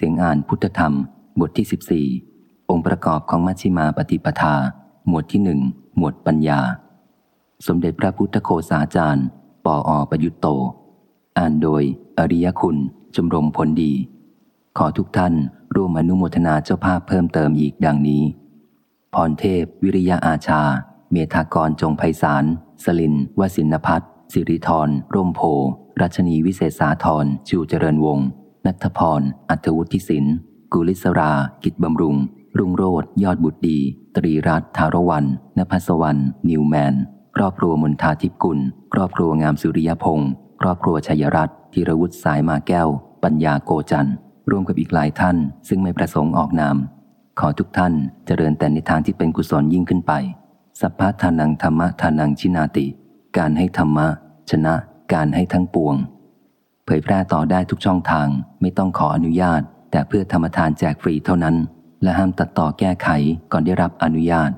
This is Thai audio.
สียงอ่านพุทธธรรม บทที่ 14 องค์ประกอบของมัชฌิมาปฏิปทา หมวดที่หนึ่งหมวดปัญญา สมเด็จพระพุทธโคสาจารย์ ปออประยุตโต อ่านโดย อริยคุณชมรมผลดี ขอทุกท่านร่วมอนุโมทนาเจ้าภาพเพิ่มเติมอีกดังนี้ พรเทพ วิริยะอาชา เมธากรจงไพศาล สลินวสินพัฒสิริธรร่มโพรัชนีวิเศษสาธรจูเจริญวงศ์ นัทพร อัธวุฒิสิน กุลิศรา กิจบำรุง รุ่งโรดยอดบุตรดี ตรีรัตน์ทารวันนภัสวรรณนิวแมน ครอบครัวมนทาทิพกุล ครอบครัวงามสุริยพงศ์ครอบครัวชัยรัตน์ธีรวุฒิสายมาแก้ว ปัญญาโกจันทร์ร่วมกับอีกหลายท่าน ซึ่งไม่ประสงค์ออกนาม ขอทุกท่านเจริญแต่ในทางที่เป็นกุศลยิ่งขึ้นไป สัพพะทานังธรรมะทานังชินาติ การให้ธรรมะ ชนะการให้ทั้งปวง ผยแพร่ต่อได้ทุกช่องทางไม่ต้องขออนุญาต แต่เพื่อธรรมทานแจกฟรีเท่านั้น และห้ามตัดต่อแก้ไขก่อนได้รับอนุญาต